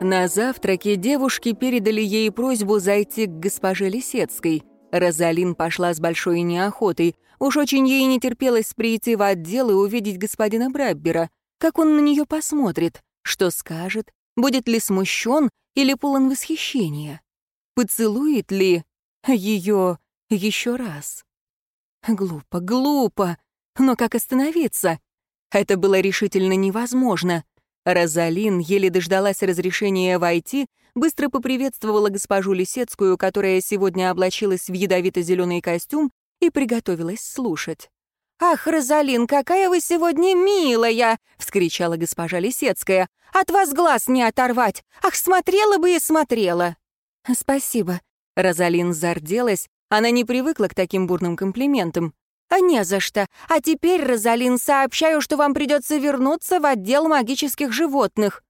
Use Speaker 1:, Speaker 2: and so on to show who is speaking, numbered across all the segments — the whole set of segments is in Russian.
Speaker 1: На завтраке девушки передали ей просьбу зайти к госпоже Лисецкой. Розалин пошла с большой неохотой. Уж очень ей не терпелось прийти в отдел и увидеть господина Браббера. Как он на нее посмотрит? Что скажет? Будет ли смущен или полон восхищения? Поцелует ли ее еще раз? Глупо, глупо. Но как остановиться? Это было решительно невозможно. Розалин еле дождалась разрешения войти, быстро поприветствовала госпожу Лисецкую, которая сегодня облачилась в ядовито-зеленый костюм, и приготовилась слушать. «Ах, Розалин, какая вы сегодня милая!» — вскричала госпожа Лисецкая. «От вас глаз не оторвать! Ах, смотрела бы и смотрела!» «Спасибо». Розалин зарделась, она не привыкла к таким бурным комплиментам. «А не за что. А теперь, Розалин, сообщаю, что вам придется вернуться в отдел магических животных».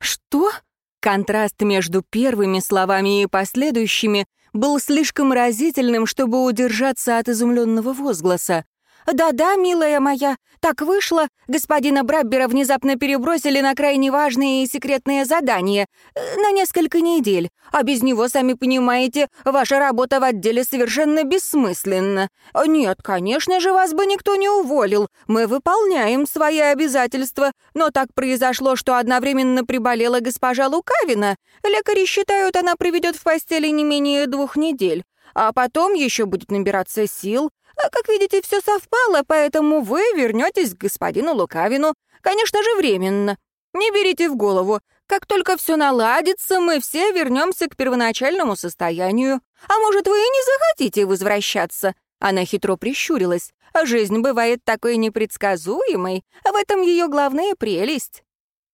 Speaker 1: «Что?» Контраст между первыми словами и последующими был слишком разительным, чтобы удержаться от изумленного возгласа. «Да-да, милая моя, так вышло. Господина Браббера внезапно перебросили на крайне важные и секретные задания. Э, на несколько недель. А без него, сами понимаете, ваша работа в отделе совершенно бессмысленна. Нет, конечно же, вас бы никто не уволил. Мы выполняем свои обязательства. Но так произошло, что одновременно приболела госпожа Лукавина. Лекари считают, она проведет в постели не менее двух недель. А потом еще будет набираться сил, а, как видите, все совпало, поэтому вы вернетесь к господину Лукавину. Конечно же, временно. Не берите в голову. Как только все наладится, мы все вернемся к первоначальному состоянию. А может, вы и не захотите возвращаться?» Она хитро прищурилась. «Жизнь бывает такой непредсказуемой, а в этом ее главная прелесть».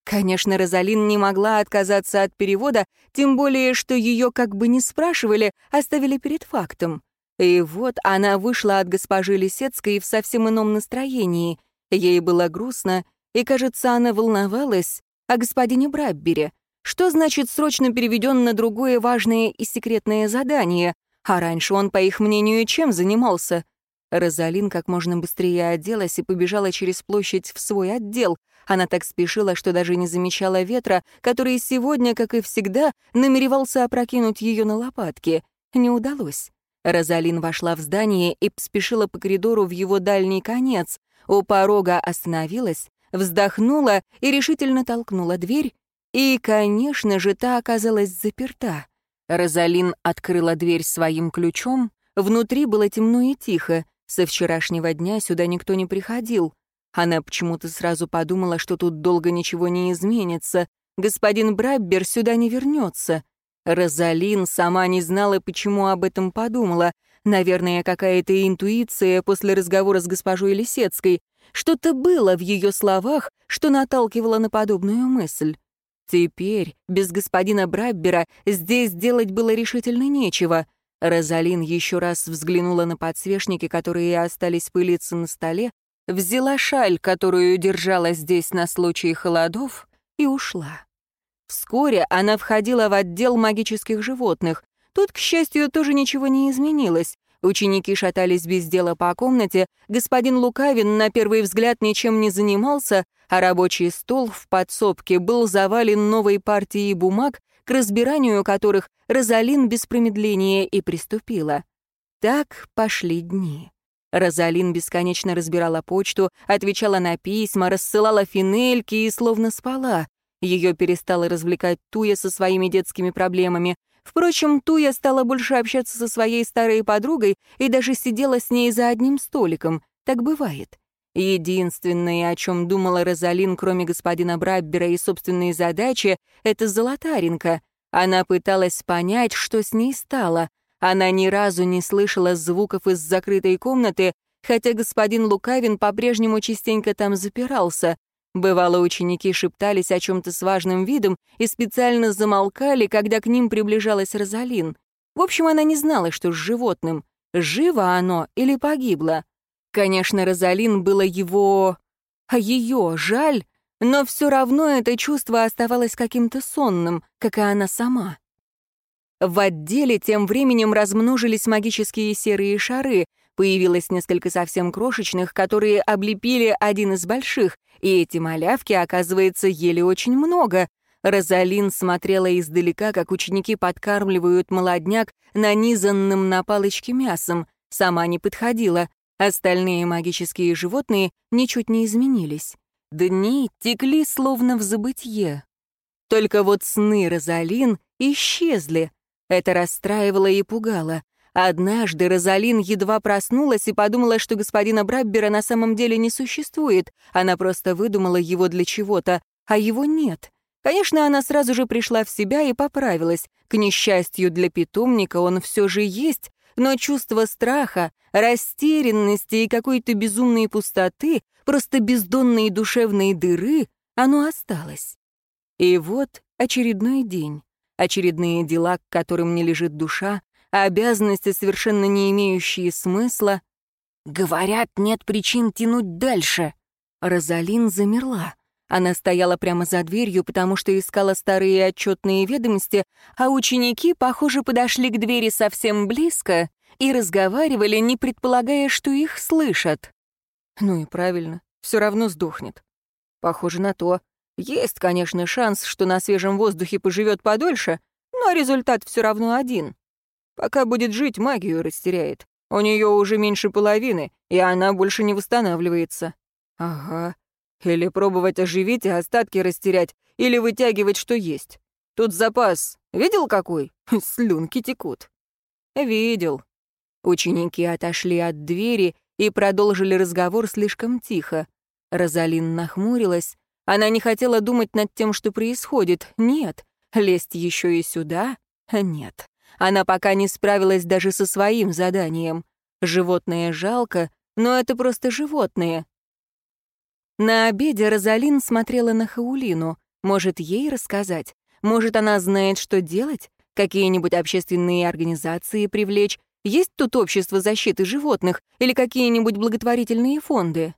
Speaker 1: Конечно, Розалин не могла отказаться от перевода, тем более, что ее как бы не спрашивали, оставили перед фактом. И вот она вышла от госпожи Лисецкой в совсем ином настроении. Ей было грустно, и, кажется, она волновалась о господине Браббере. Что значит срочно переведен на другое важное и секретное задание? А раньше он, по их мнению, чем занимался? Розалин как можно быстрее оделась и побежала через площадь в свой отдел. Она так спешила, что даже не замечала ветра, который сегодня, как и всегда, намеревался опрокинуть ее на лопатки. Не удалось. Розалин вошла в здание и спешила по коридору в его дальний конец. У порога остановилась, вздохнула и решительно толкнула дверь. И, конечно же, та оказалась заперта. Розалин открыла дверь своим ключом. Внутри было темно и тихо. Со вчерашнего дня сюда никто не приходил. Она почему-то сразу подумала, что тут долго ничего не изменится. Господин Браббер сюда не вернется. Розалин сама не знала, почему об этом подумала. Наверное, какая-то интуиция после разговора с госпожой Лисецкой. Что-то было в ее словах, что наталкивало на подобную мысль. Теперь, без господина Браббера, здесь делать было решительно нечего. Розалин еще раз взглянула на подсвечники, которые остались пылиться на столе, взяла шаль, которую держала здесь на случай холодов, и ушла. Вскоре она входила в отдел магических животных. Тут, к счастью, тоже ничего не изменилось. Ученики шатались без дела по комнате, господин Лукавин на первый взгляд ничем не занимался, а рабочий стол в подсобке был завален новой партией бумаг, к разбиранию которых Розалин без промедления и приступила. Так пошли дни. Розалин бесконечно разбирала почту, отвечала на письма, рассылала финельки и словно спала. Ее перестала развлекать Туя со своими детскими проблемами. Впрочем, Туя стала больше общаться со своей старой подругой и даже сидела с ней за одним столиком. Так бывает. Единственное, о чем думала Розалин, кроме господина Браббера и собственной задачи, это Золотаренко. Она пыталась понять, что с ней стало. Она ни разу не слышала звуков из закрытой комнаты, хотя господин Лукавин по-прежнему частенько там запирался. Бывало, ученики шептались о чем-то с важным видом и специально замолкали, когда к ним приближалась Розалин. В общем, она не знала, что с животным. Живо оно или погибло. Конечно, Розалин было его... А ее жаль, но все равно это чувство оставалось каким-то сонным, как и она сама. В отделе тем временем размножились магические серые шары, Появилось несколько совсем крошечных, которые облепили один из больших, и эти малявки, оказывается, ели очень много. Розалин смотрела издалека, как ученики подкармливают молодняк нанизанным на палочки мясом. Сама не подходила. Остальные магические животные ничуть не изменились. Дни текли словно в забытье. Только вот сны Розалин исчезли. Это расстраивало и пугало. Однажды Розалин едва проснулась и подумала, что господина Браббера на самом деле не существует. Она просто выдумала его для чего-то, а его нет. Конечно, она сразу же пришла в себя и поправилась. К несчастью для питомника он все же есть, но чувство страха, растерянности и какой-то безумной пустоты, просто бездонной душевной дыры, оно осталось. И вот очередной день, очередные дела, к которым не лежит душа, обязанности, совершенно не имеющие смысла. Говорят, нет причин тянуть дальше. Розалин замерла. Она стояла прямо за дверью, потому что искала старые отчетные ведомости, а ученики, похоже, подошли к двери совсем близко и разговаривали, не предполагая, что их слышат. Ну и правильно, все равно сдохнет. Похоже на то. Есть, конечно, шанс, что на свежем воздухе поживет подольше, но результат все равно один. Пока будет жить, магию растеряет. У нее уже меньше половины, и она больше не восстанавливается. Ага. Или пробовать оживить и остатки растерять, или вытягивать, что есть. Тут запас. Видел какой? Слюнки текут. Видел. Ученики отошли от двери и продолжили разговор слишком тихо. Розалин нахмурилась. Она не хотела думать над тем, что происходит. Нет. Лезть еще и сюда? Нет. Она пока не справилась даже со своим заданием. Животное жалко, но это просто животное. На обеде Розалин смотрела на Хаулину. Может, ей рассказать? Может, она знает, что делать? Какие-нибудь общественные организации привлечь? Есть тут общество защиты животных или какие-нибудь благотворительные фонды?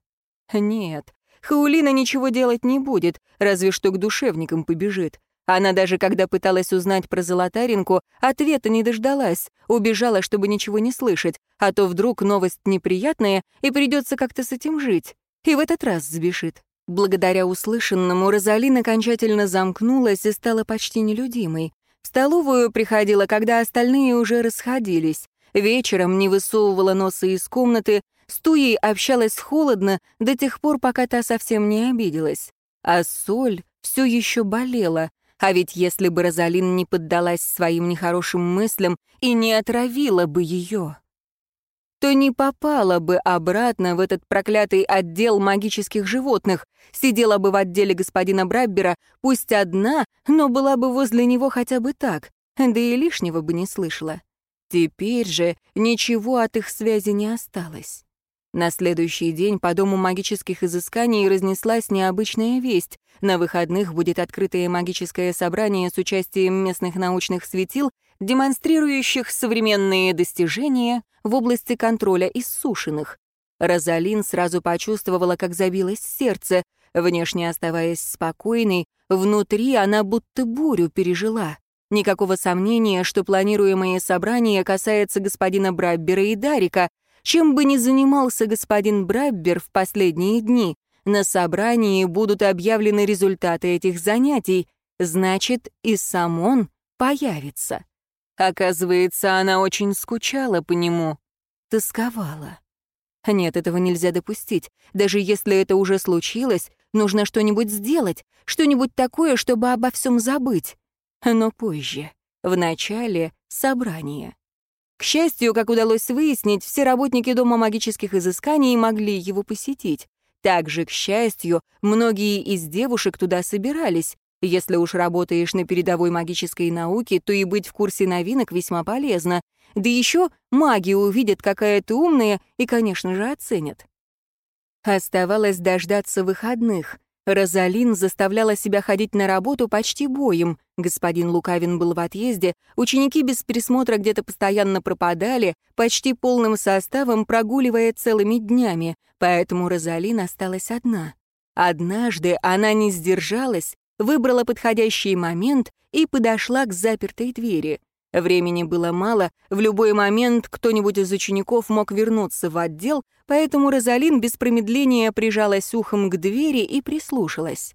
Speaker 1: Нет, Хаулина ничего делать не будет, разве что к душевникам побежит. Она даже когда пыталась узнать про Золотаринку, ответа не дождалась, убежала, чтобы ничего не слышать, а то вдруг новость неприятная, и придется как-то с этим жить. И в этот раз сбежит. Благодаря услышанному Розалин окончательно замкнулась и стала почти нелюдимой. В столовую приходила, когда остальные уже расходились. Вечером не высовывала носа из комнаты, с Туей общалась холодно до тех пор, пока та совсем не обиделась. А соль все еще болела, а ведь если бы Розалин не поддалась своим нехорошим мыслям и не отравила бы ее, то не попала бы обратно в этот проклятый отдел магических животных, сидела бы в отделе господина Браббера, пусть одна, но была бы возле него хотя бы так, да и лишнего бы не слышала. Теперь же ничего от их связи не осталось. На следующий день по Дому магических изысканий разнеслась необычная весть. На выходных будет открытое магическое собрание с участием местных научных светил, демонстрирующих современные достижения в области контроля иссушенных. Розалин сразу почувствовала, как забилось сердце. Внешне оставаясь спокойной, внутри она будто бурю пережила. Никакого сомнения, что планируемое собрание касается господина Браббера и Дарика, чем бы ни занимался господин Браббер в последние дни, на собрании будут объявлены результаты этих занятий, значит, и сам он появится. Оказывается, она очень скучала по нему, тосковала. Нет, этого нельзя допустить. Даже если это уже случилось, нужно что-нибудь сделать, что-нибудь такое, чтобы обо всем забыть. Но позже, в начале собрания. К счастью, как удалось выяснить, все работники Дома магических изысканий могли его посетить. Также, к счастью, многие из девушек туда собирались. Если уж работаешь на передовой магической науке, то и быть в курсе новинок весьма полезно. Да еще маги увидят, какая ты умная, и, конечно же, оценят. Оставалось дождаться выходных. Розалин заставляла себя ходить на работу почти боем. Господин Лукавин был в отъезде, ученики без присмотра где-то постоянно пропадали, почти полным составом прогуливая целыми днями, поэтому Розалин осталась одна. Однажды она не сдержалась, выбрала подходящий момент и подошла к запертой двери. Времени было мало, в любой момент кто-нибудь из учеников мог вернуться в отдел, поэтому Розалин без промедления прижалась ухом к двери и прислушалась.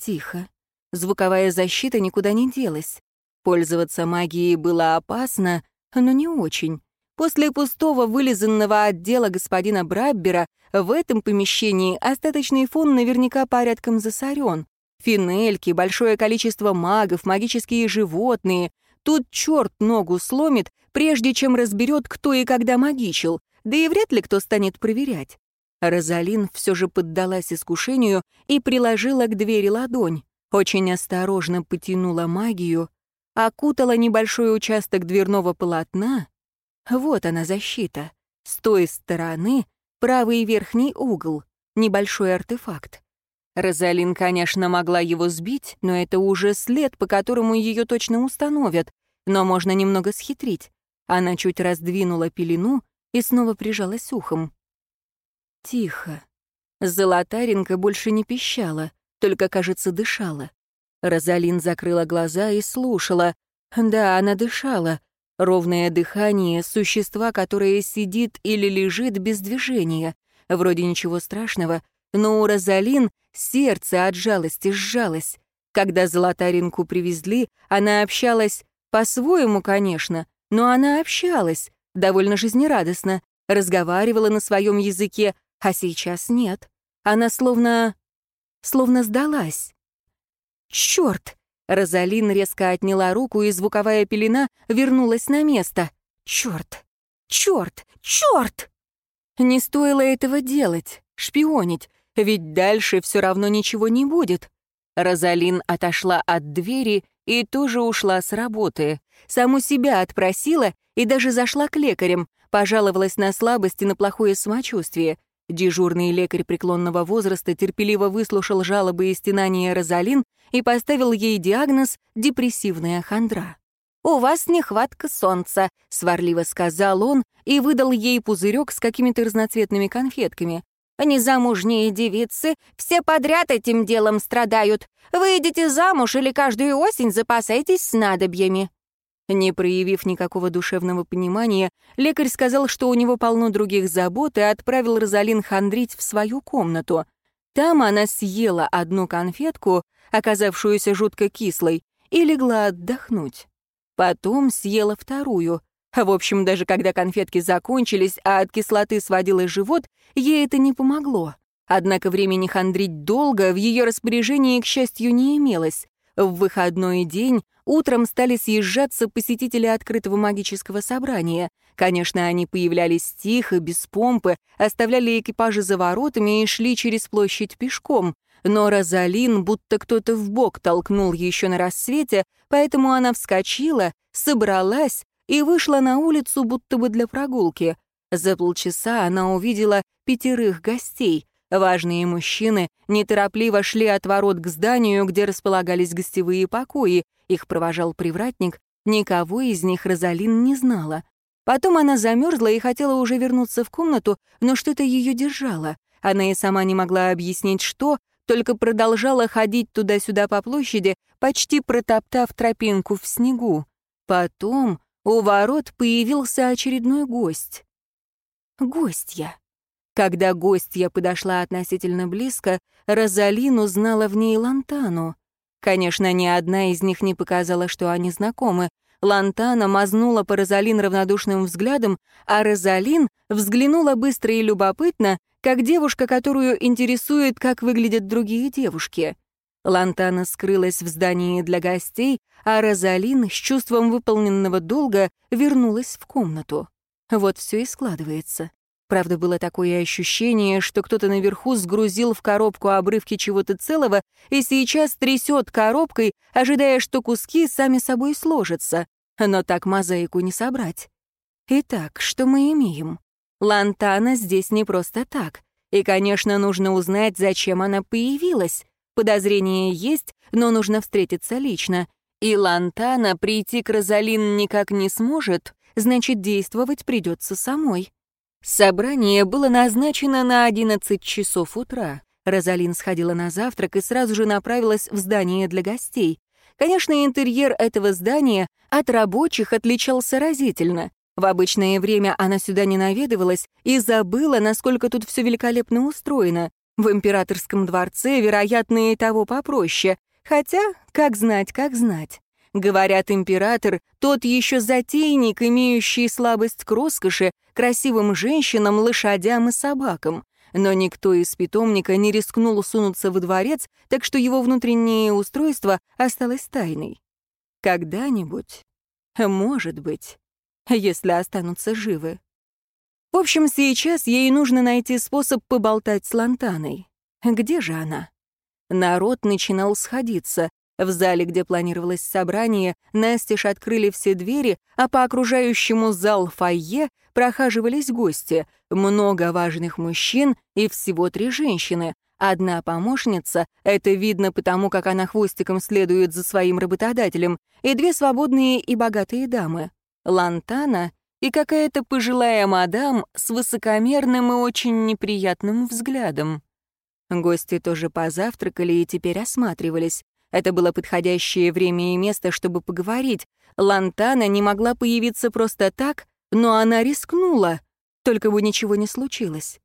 Speaker 1: Тихо. Звуковая защита никуда не делась. Пользоваться магией было опасно, но не очень. После пустого вылизанного отдела господина Браббера в этом помещении остаточный фон наверняка порядком засорен. Финельки, большое количество магов, магические животные. Тут черт ногу сломит, прежде чем разберет, кто и когда магичил, да и вряд ли кто станет проверять. Розалин все же поддалась искушению и приложила к двери ладонь. Очень осторожно потянула магию, окутала небольшой участок дверного полотна. Вот она защита. С той стороны правый верхний угол, небольшой артефакт. Розалин, конечно, могла его сбить, но это уже след, по которому ее точно установят. Но можно немного схитрить. Она чуть раздвинула пелену и снова прижалась ухом. Тихо. Золотаренко больше не пищала, только, кажется, дышала. Розалин закрыла глаза и слушала. Да, она дышала. Ровное дыхание существа, которое сидит или лежит без движения. Вроде ничего страшного, но у Розалин сердце от жалости сжалось. Когда Золотаринку привезли, она общалась по-своему, конечно, но она общалась, довольно жизнерадостно, разговаривала на своем языке, а сейчас нет. Она словно... словно сдалась. Черт! Розалин резко отняла руку, и звуковая пелена вернулась на место. Черт! Черт! Черт! Не стоило этого делать, шпионить, ведь дальше все равно ничего не будет. Розалин отошла от двери и тоже ушла с работы. Саму себя отпросила и даже зашла к лекарям, пожаловалась на слабость и на плохое самочувствие. Дежурный лекарь преклонного возраста терпеливо выслушал жалобы и стенания Розалин и поставил ей диагноз «депрессивная хандра». «У вас нехватка солнца», — сварливо сказал он и выдал ей пузырек с какими-то разноцветными конфетками. Незамужние девицы все подряд этим делом страдают. Выйдете замуж или каждую осень запасайтесь снадобьями». Не проявив никакого душевного понимания, лекарь сказал, что у него полно других забот, и отправил Розалин хандрить в свою комнату. Там она съела одну конфетку, оказавшуюся жутко кислой, и легла отдохнуть. Потом съела вторую — в общем, даже когда конфетки закончились, а от кислоты сводило живот, ей это не помогло. Однако времени хандрить долго в ее распоряжении, к счастью, не имелось. В выходной день утром стали съезжаться посетители открытого магического собрания. Конечно, они появлялись тихо, без помпы, оставляли экипажи за воротами и шли через площадь пешком. Но Розалин будто кто-то в бок толкнул еще на рассвете, поэтому она вскочила, собралась, и вышла на улицу будто бы для прогулки. За полчаса она увидела пятерых гостей. Важные мужчины неторопливо шли от ворот к зданию, где располагались гостевые покои. Их провожал привратник. Никого из них Розалин не знала. Потом она замерзла и хотела уже вернуться в комнату, но что-то ее держало. Она и сама не могла объяснить, что, только продолжала ходить туда-сюда по площади, почти протоптав тропинку в снегу. Потом у ворот появился очередной гость. Гостья. Когда гостья подошла относительно близко, Розалин узнала в ней Лантану. Конечно, ни одна из них не показала, что они знакомы. Лантана мазнула по Розалин равнодушным взглядом, а Розалин взглянула быстро и любопытно, как девушка, которую интересует, как выглядят другие девушки. Лантана скрылась в здании для гостей, а Розалин с чувством выполненного долга вернулась в комнату. Вот все и складывается. Правда, было такое ощущение, что кто-то наверху сгрузил в коробку обрывки чего-то целого и сейчас трясет коробкой, ожидая, что куски сами собой сложатся. Но так мозаику не собрать. Итак, что мы имеем? Лантана здесь не просто так. И, конечно, нужно узнать, зачем она появилась. Подозрение есть, но нужно встретиться лично. И Лантана прийти к Розалин никак не сможет, значит, действовать придется самой. Собрание было назначено на 11 часов утра. Розалин сходила на завтрак и сразу же направилась в здание для гостей. Конечно, интерьер этого здания от рабочих отличался разительно. В обычное время она сюда не наведывалась и забыла, насколько тут все великолепно устроено. В императорском дворце, вероятно, и того попроще. Хотя, как знать, как знать. Говорят, император — тот еще затейник, имеющий слабость к роскоши, красивым женщинам, лошадям и собакам. Но никто из питомника не рискнул сунуться во дворец, так что его внутреннее устройство осталось тайной. Когда-нибудь, может быть, если останутся живы. В общем, сейчас ей нужно найти способ поболтать с Лантаной. Где же она? Народ начинал сходиться. В зале, где планировалось собрание, настежь открыли все двери, а по окружающему зал фойе прохаживались гости. Много важных мужчин и всего три женщины. Одна помощница, это видно потому, как она хвостиком следует за своим работодателем, и две свободные и богатые дамы. Лантана и какая-то пожилая мадам с высокомерным и очень неприятным взглядом. Гости тоже позавтракали и теперь осматривались. Это было подходящее время и место, чтобы поговорить. Лантана не могла появиться просто так, но она рискнула, только бы ничего не случилось.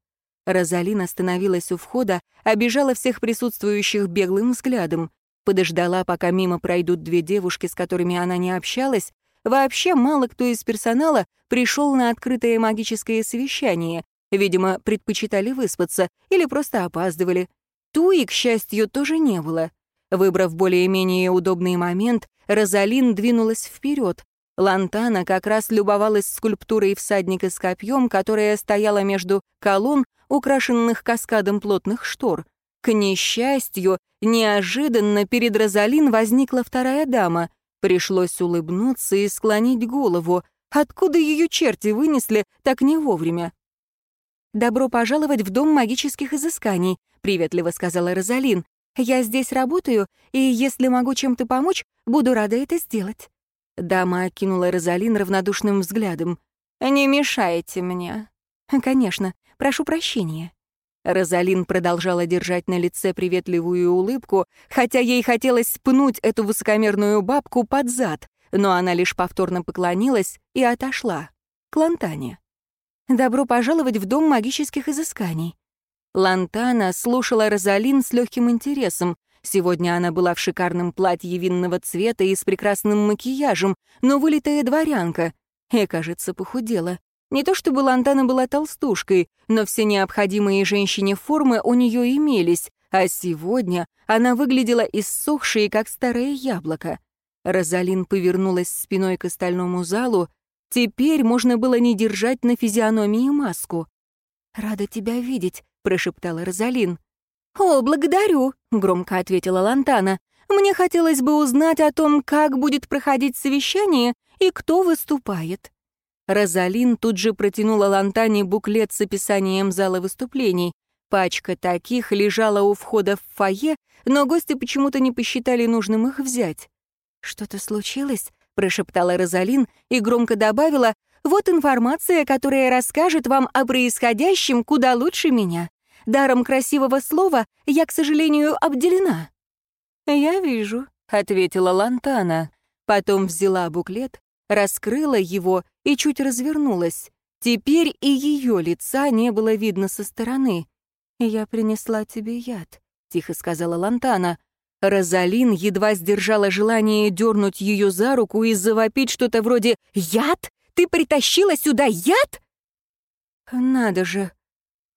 Speaker 1: Розалин остановилась у входа, обижала всех присутствующих беглым взглядом, подождала, пока мимо пройдут две девушки, с которыми она не общалась. Вообще мало кто из персонала пришел на открытое магическое совещание. Видимо, предпочитали выспаться или просто опаздывали. Туи, к счастью, тоже не было. Выбрав более-менее удобный момент, Розалин двинулась вперед. Лантана как раз любовалась скульптурой всадника с копьем, которая стояла между колонн, украшенных каскадом плотных штор. К несчастью, неожиданно перед Розалин возникла вторая дама. Пришлось улыбнуться и склонить голову. Откуда ее черти вынесли так не вовремя? «Добро пожаловать в Дом магических изысканий», — приветливо сказала Розалин. Я здесь работаю, и если могу чем-то помочь, буду рада это сделать». Дама окинула Розалин равнодушным взглядом. «Не мешайте мне». «Конечно. Прошу прощения». Розалин продолжала держать на лице приветливую улыбку, хотя ей хотелось спнуть эту высокомерную бабку под зад, но она лишь повторно поклонилась и отошла. К Лантане. «Добро пожаловать в Дом магических изысканий. Лантана слушала Розалин с легким интересом. Сегодня она была в шикарном платье винного цвета и с прекрасным макияжем, но вылитая дворянка. И, кажется, похудела. Не то чтобы Лантана была толстушкой, но все необходимые женщине формы у нее имелись, а сегодня она выглядела иссохшей, как старое яблоко. Розалин повернулась спиной к остальному залу. Теперь можно было не держать на физиономии маску. «Рада тебя видеть», — прошептала Розалин. «О, благодарю», — громко ответила Лантана. «Мне хотелось бы узнать о том, как будет проходить совещание и кто выступает». Розалин тут же протянула Лантане буклет с описанием зала выступлений. Пачка таких лежала у входа в фойе, но гости почему-то не посчитали нужным их взять. «Что-то случилось?» — прошептала Розалин и громко добавила, вот информация, которая расскажет вам о происходящем куда лучше меня. Даром красивого слова я, к сожалению, обделена». «Я вижу», — ответила Лантана. Потом взяла буклет, раскрыла его и чуть развернулась. Теперь и ее лица не было видно со стороны. «Я принесла тебе яд», — тихо сказала Лантана. Розалин едва сдержала желание дернуть ее за руку и завопить что-то вроде «Яд? Ты притащила сюда яд?» «Надо же!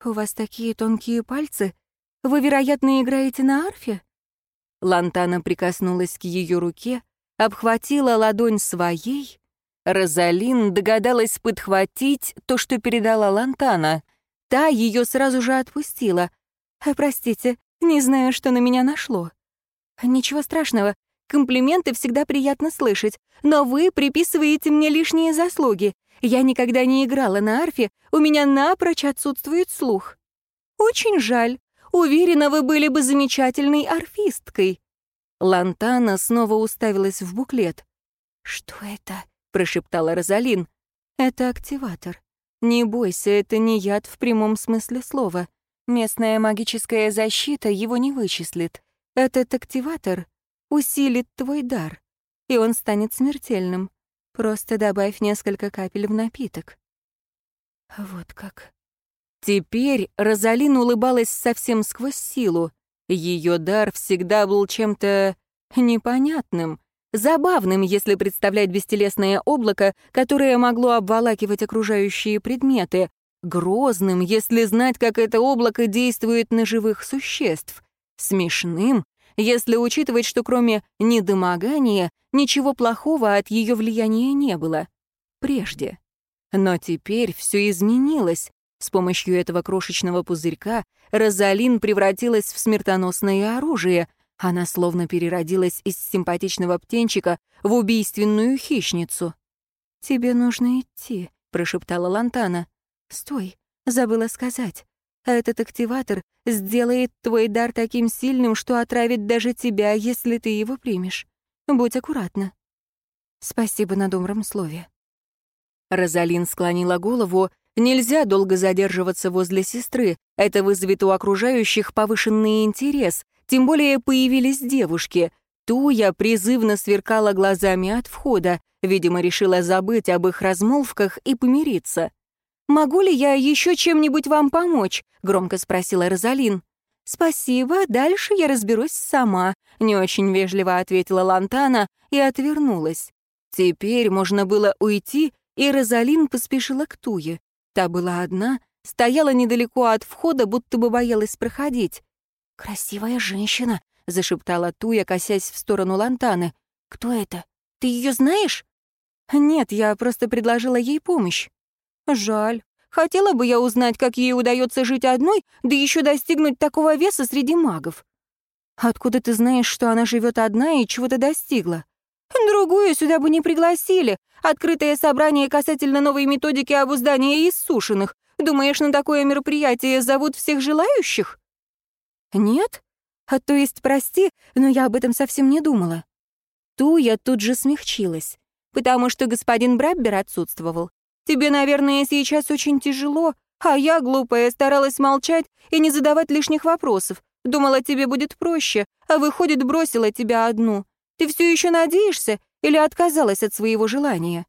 Speaker 1: У вас такие тонкие пальцы. Вы, вероятно, играете на арфе?» Лантана прикоснулась к ее руке, обхватила ладонь своей. Розалин догадалась подхватить то, что передала Лантана. Та ее сразу же отпустила. «Простите, не знаю, что на меня нашло». «Ничего страшного, Комплименты всегда приятно слышать, но вы приписываете мне лишние заслуги. Я никогда не играла на арфе, у меня напрочь отсутствует слух. Очень жаль. Уверена, вы были бы замечательной арфисткой. Лантана снова уставилась в буклет. «Что это?» — прошептала Розалин. «Это активатор. Не бойся, это не яд в прямом смысле слова. Местная магическая защита его не вычислит. Этот активатор усилит твой дар, и он станет смертельным. Просто добавь несколько капель в напиток. Вот как. Теперь Розалин улыбалась совсем сквозь силу. Ее дар всегда был чем-то непонятным, забавным, если представлять бестелесное облако, которое могло обволакивать окружающие предметы, грозным, если знать, как это облако действует на живых существ, смешным, если учитывать, что кроме недомогания ничего плохого от ее влияния не было. Прежде. Но теперь все изменилось. С помощью этого крошечного пузырька Розалин превратилась в смертоносное оружие. Она словно переродилась из симпатичного птенчика в убийственную хищницу. «Тебе нужно идти», — прошептала Лантана. «Стой, забыла сказать. Этот активатор сделает твой дар таким сильным, что отравит даже тебя, если ты его примешь. Будь аккуратна». «Спасибо на добром слове». Розалин склонила голову. Нельзя долго задерживаться возле сестры. Это вызовет у окружающих повышенный интерес. Тем более появились девушки. Туя призывно сверкала глазами от входа. Видимо, решила забыть об их размолвках и помириться. «Могу ли я еще чем-нибудь вам помочь?» — громко спросила Розалин. «Спасибо, дальше я разберусь сама», — не очень вежливо ответила Лантана и отвернулась. Теперь можно было уйти, и Розалин поспешила к Туе. Та была одна, стояла недалеко от входа, будто бы боялась проходить. «Красивая женщина», — зашептала Туя, косясь в сторону Лантаны. «Кто это? Ты ее знаешь?» «Нет, я просто предложила ей помощь». Жаль. Хотела бы я узнать, как ей удается жить одной, да еще достигнуть такого веса среди магов. Откуда ты знаешь, что она живет одна и чего-то достигла? Другую сюда бы не пригласили. Открытое собрание касательно новой методики обуздания иссушенных. Думаешь, на такое мероприятие зовут всех желающих? Нет? А то есть, прости, но я об этом совсем не думала. Ту я тут же смягчилась, потому что господин Браббер отсутствовал. Тебе, наверное, сейчас очень тяжело, а я, глупая, старалась молчать и не задавать лишних вопросов. Думала, тебе будет проще, а выходит, бросила тебя одну. Ты все еще надеешься или отказалась от своего желания?»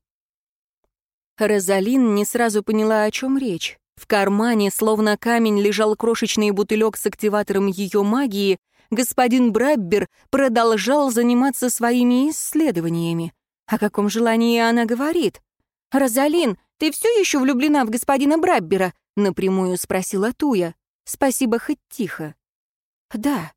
Speaker 1: Розалин не сразу поняла, о чем речь. В кармане, словно камень, лежал крошечный бутылек с активатором ее магии. Господин Браббер продолжал заниматься своими исследованиями. О каком желании она говорит? «Розалин, ты все еще влюблена в господина Браббера?» — напрямую спросила Туя. «Спасибо, хоть тихо». «Да».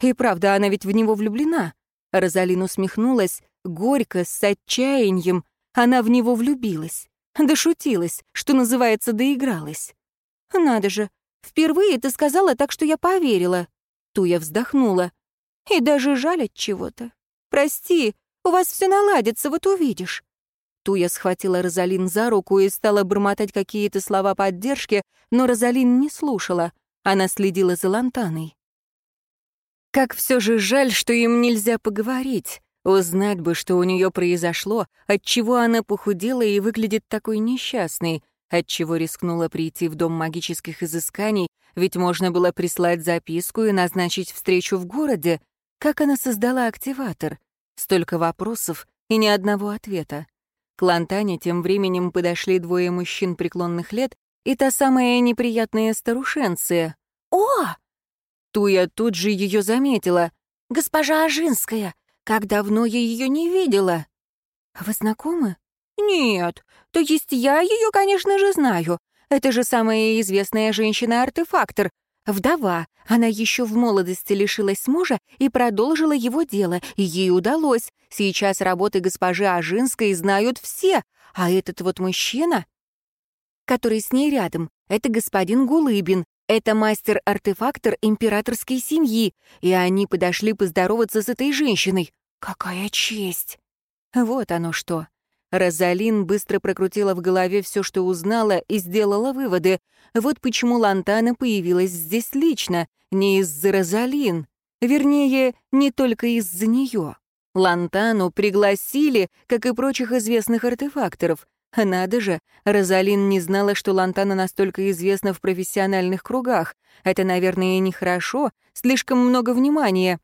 Speaker 1: «И правда, она ведь в него влюблена». Розалин усмехнулась, горько, с отчаянием. Она в него влюбилась. Дошутилась, что называется, доигралась. «Надо же, впервые ты сказала так, что я поверила». Туя вздохнула. «И даже жаль от чего-то. Прости, у вас все наладится, вот увидишь». Туя схватила Розалин за руку и стала бормотать какие-то слова поддержки, но Розалин не слушала. Она следила за Лантаной. Как все же жаль, что им нельзя поговорить. Узнать бы, что у нее произошло, отчего она похудела и выглядит такой несчастной, отчего рискнула прийти в дом магических изысканий, ведь можно было прислать записку и назначить встречу в городе. Как она создала активатор? Столько вопросов и ни одного ответа. К Лантане тем временем подошли двое мужчин преклонных лет и та самая неприятная старушенция. «О!» Туя тут же ее заметила. «Госпожа Ажинская! Как давно я ее не видела!» «Вы знакомы?» «Нет. То есть я ее, конечно же, знаю. Это же самая известная женщина-артефактор, Вдова, она еще в молодости лишилась мужа и продолжила его дело, и ей удалось. Сейчас работы госпожи Ажинской знают все, а этот вот мужчина, который с ней рядом, это господин Гулыбин, это мастер-артефактор императорской семьи, и они подошли поздороваться с этой женщиной. Какая честь! Вот оно что. Розалин быстро прокрутила в голове все, что узнала, и сделала выводы. Вот почему Лантана появилась здесь лично, не из-за Розалин. Вернее, не только из-за нее. Лантану пригласили, как и прочих известных артефакторов. Надо же, Розалин не знала, что Лантана настолько известна в профессиональных кругах. Это, наверное, нехорошо, слишком много внимания.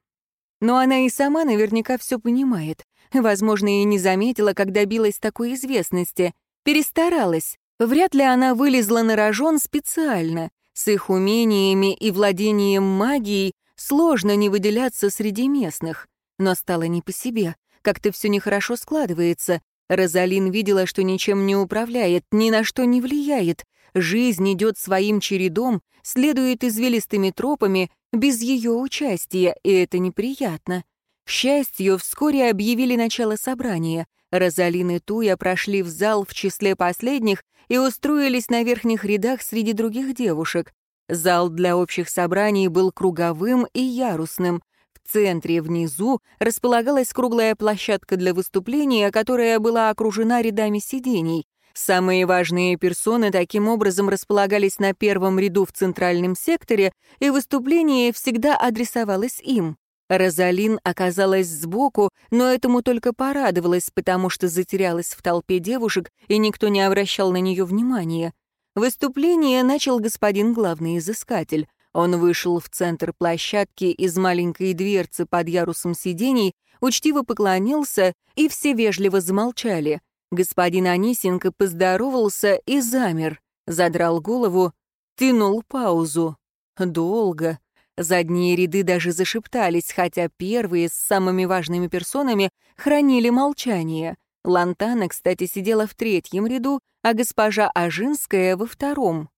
Speaker 1: Но она и сама наверняка все понимает. Возможно, и не заметила, как добилась такой известности. Перестаралась. Вряд ли она вылезла на рожон специально. С их умениями и владением магией сложно не выделяться среди местных. Но стало не по себе. Как-то все нехорошо складывается. Розалин видела, что ничем не управляет, ни на что не влияет. Жизнь идет своим чередом, следует извилистыми тропами, без ее участия, и это неприятно. К счастью, вскоре объявили начало собрания. Розалин и Туя прошли в зал в числе последних и устроились на верхних рядах среди других девушек. Зал для общих собраний был круговым и ярусным. Центре, внизу, располагалась круглая площадка для выступления, которая была окружена рядами сидений. Самые важные персоны таким образом располагались на первом ряду в центральном секторе, и выступление всегда адресовалось им. Розалин оказалась сбоку, но этому только порадовалась, потому что затерялась в толпе девушек, и никто не обращал на нее внимания. Выступление начал господин главный изыскатель. Он вышел в центр площадки из маленькой дверцы под ярусом сидений, учтиво поклонился, и все вежливо замолчали — Господин Анисенко поздоровался и замер, задрал голову, тянул паузу. Долго. Задние ряды даже зашептались, хотя первые с самыми важными персонами хранили молчание. Лантана, кстати, сидела в третьем ряду, а госпожа Ажинская — во втором.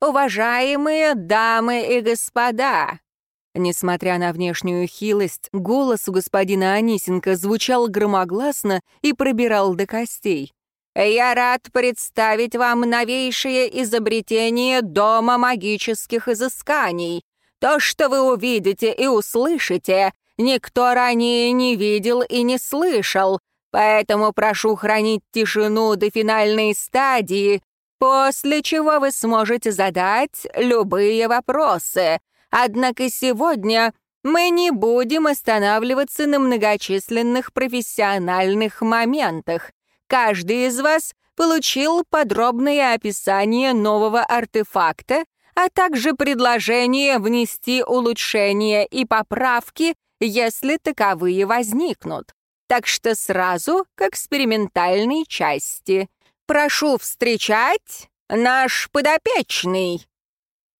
Speaker 1: «Уважаемые дамы и господа!» Несмотря на внешнюю хилость, голос у господина Анисенко звучал громогласно и пробирал до костей. «Я рад представить вам новейшее изобретение Дома магических изысканий. То, что вы увидите и услышите, никто ранее не видел и не слышал, поэтому прошу хранить тишину до финальной стадии, после чего вы сможете задать любые вопросы, Однако сегодня мы не будем останавливаться на многочисленных профессиональных моментах. Каждый из вас получил подробное описание нового артефакта, а также предложение внести улучшения и поправки, если таковые возникнут. Так что сразу к экспериментальной части. Прошу встречать наш подопечный.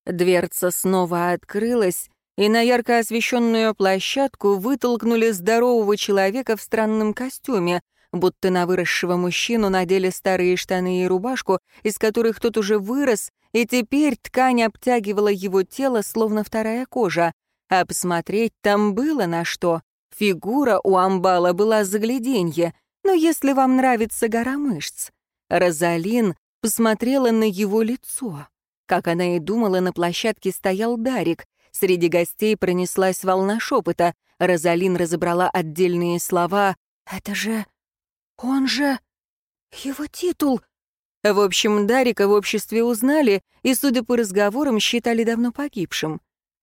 Speaker 1: Дверца снова открылась, и на ярко освещенную площадку вытолкнули здорового человека в странном костюме, будто на выросшего мужчину надели старые штаны и рубашку, из которых тот уже вырос, и теперь ткань обтягивала его тело, словно вторая кожа. А посмотреть там было на что. Фигура у амбала была загляденье, но если вам нравится гора мышц. Розалин посмотрела на его лицо. Как она и думала, на площадке стоял Дарик. Среди гостей пронеслась волна шепота. Розалин разобрала отдельные слова. «Это же... он же... его титул...» В общем, Дарика в обществе узнали и, судя по разговорам, считали давно погибшим.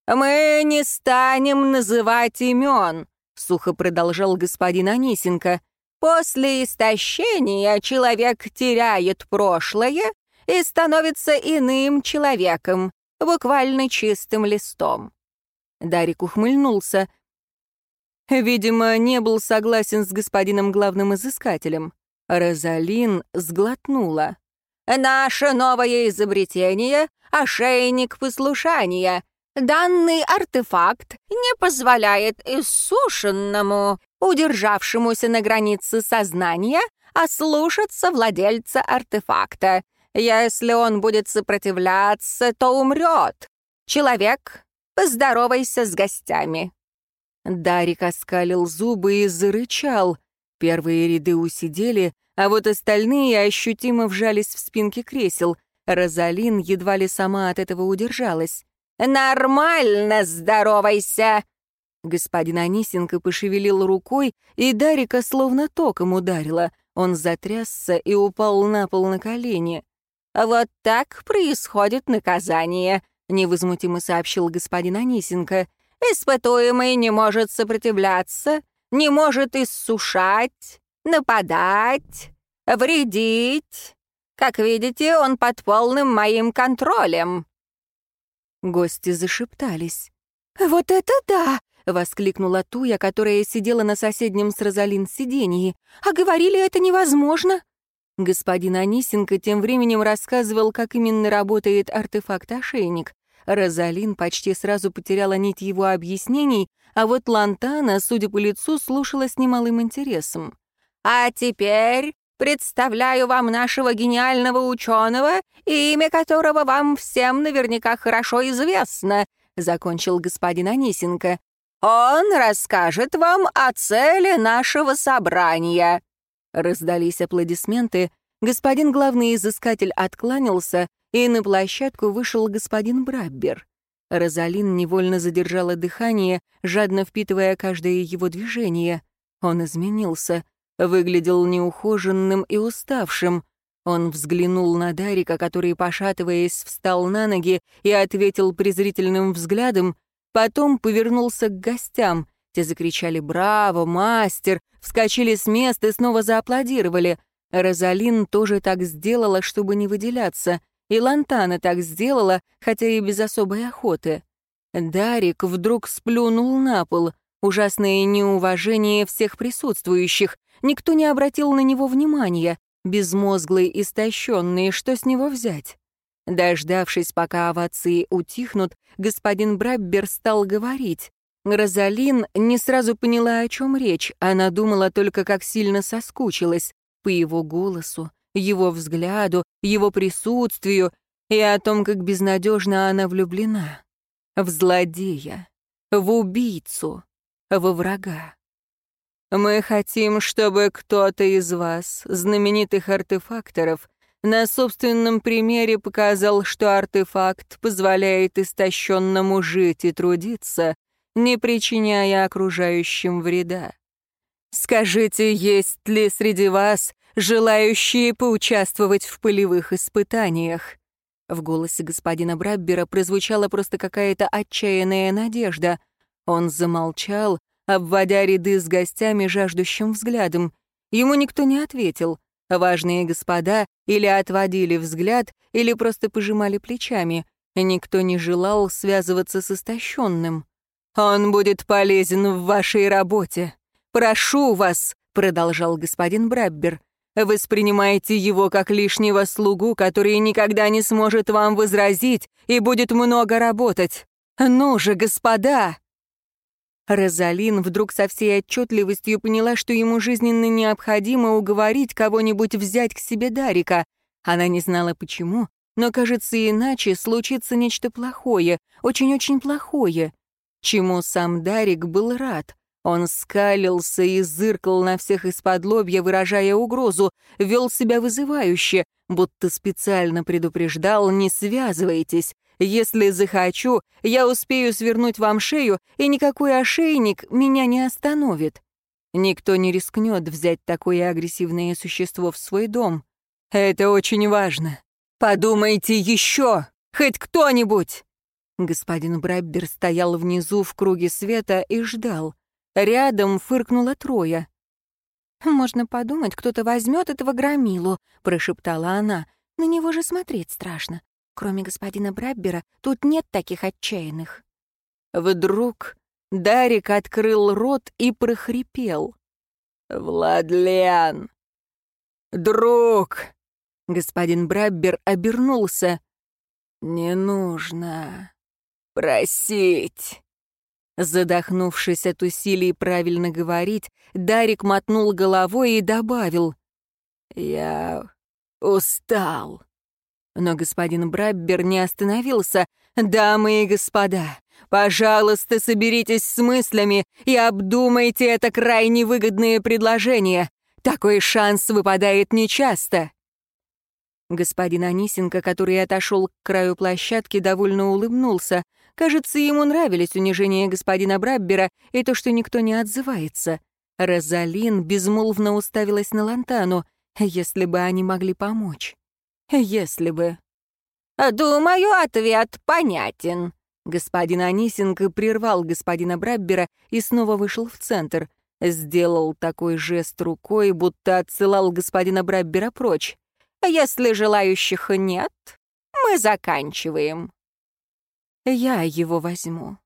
Speaker 1: «Мы не станем называть имен», — сухо продолжал господин Анисенко. «После истощения человек теряет прошлое и становится иным человеком, буквально чистым листом. Дарик ухмыльнулся. Видимо, не был согласен с господином главным изыскателем. Розалин сглотнула. «Наше новое изобретение — ошейник послушания. Данный артефакт не позволяет иссушенному, удержавшемуся на границе сознания, ослушаться владельца артефакта. Если он будет сопротивляться, то умрет. Человек, поздоровайся с гостями». Дарик оскалил зубы и зарычал. Первые ряды усидели, а вот остальные ощутимо вжались в спинки кресел. Розалин едва ли сама от этого удержалась. «Нормально здоровайся!» Господин Анисенко пошевелил рукой, и Дарика словно током ударила. Он затрясся и упал на пол на колени. «Вот так происходит наказание», — невозмутимо сообщил господин Анисенко. «Испытуемый не может сопротивляться, не может иссушать, нападать, вредить. Как видите, он под полным моим контролем». Гости зашептались. «Вот это да!» — воскликнула Туя, которая сидела на соседнем с Розалин сиденье. «А говорили, это невозможно!» Господин Анисенко тем временем рассказывал, как именно работает артефакт-ошейник. Розалин почти сразу потеряла нить его объяснений, а вот Лантана, судя по лицу, слушала с немалым интересом. «А теперь представляю вам нашего гениального ученого, имя которого вам всем наверняка хорошо известно», — закончил господин Анисенко. «Он расскажет вам о цели нашего собрания». Раздались аплодисменты, господин главный изыскатель откланялся, и на площадку вышел господин Браббер. Розалин невольно задержала дыхание, жадно впитывая каждое его движение. Он изменился, выглядел неухоженным и уставшим. Он взглянул на Дарика, который, пошатываясь, встал на ноги и ответил презрительным взглядом, потом повернулся к гостям. Те закричали «Браво, мастер!», вскочили с места и снова зааплодировали. Розалин тоже так сделала, чтобы не выделяться — и Лантана так сделала, хотя и без особой охоты. Дарик вдруг сплюнул на пол. Ужасное неуважение всех присутствующих. Никто не обратил на него внимания. Безмозглый, истощенный, что с него взять? Дождавшись, пока овации утихнут, господин Браббер стал говорить. Розалин не сразу поняла, о чем речь. Она думала только, как сильно соскучилась. По его голосу, его взгляду, его присутствию и о том, как безнадежно она влюблена. В злодея, в убийцу, во врага. Мы хотим, чтобы кто-то из вас, знаменитых артефакторов, на собственном примере показал, что артефакт позволяет истощенному жить и трудиться, не причиняя окружающим вреда. Скажите, есть ли среди вас желающие поучаствовать в полевых испытаниях. В голосе господина Браббера прозвучала просто какая-то отчаянная надежда. Он замолчал, обводя ряды с гостями жаждущим взглядом. Ему никто не ответил. Важные господа или отводили взгляд, или просто пожимали плечами. Никто не желал связываться с истощенным. «Он будет полезен в вашей работе. Прошу вас», — продолжал господин Браббер, Воспринимайте его как лишнего слугу, который никогда не сможет вам возразить и будет много работать. Ну же, господа!» Розалин вдруг со всей отчетливостью поняла, что ему жизненно необходимо уговорить кого-нибудь взять к себе Дарика. Она не знала почему, но, кажется, иначе случится нечто плохое, очень-очень плохое, чему сам Дарик был рад. Он скалился и зыркал на всех из-под лобья, выражая угрозу, вел себя вызывающе, будто специально предупреждал «не связывайтесь». Если захочу, я успею свернуть вам шею, и никакой ошейник меня не остановит. Никто не рискнет взять такое агрессивное существо в свой дом. Это очень важно. Подумайте еще, хоть кто-нибудь. Господин Браббер стоял внизу в круге света и ждал. Рядом фыркнула Троя. «Можно подумать, кто-то возьмет этого громилу», — прошептала она. «На него же смотреть страшно. Кроме господина Браббера, тут нет таких отчаянных». Вдруг Дарик открыл рот и прохрипел. «Владлен! Друг!» Господин Браббер обернулся. «Не нужно просить». Задохнувшись от усилий правильно говорить, Дарик мотнул головой и добавил. «Я устал». Но господин Браббер не остановился. «Дамы и господа, пожалуйста, соберитесь с мыслями и обдумайте это крайне выгодное предложение. Такой шанс выпадает нечасто». Господин Анисенко, который отошел к краю площадки, довольно улыбнулся. Кажется, ему нравились унижения господина Браббера и то, что никто не отзывается. Розалин безмолвно уставилась на Лантану, если бы они могли помочь. Если бы. «Думаю, ответ понятен». Господин Анисенко прервал господина Браббера и снова вышел в центр. Сделал такой жест рукой, будто отсылал господина Браббера прочь. «Если желающих нет, мы заканчиваем». «Я его возьму»,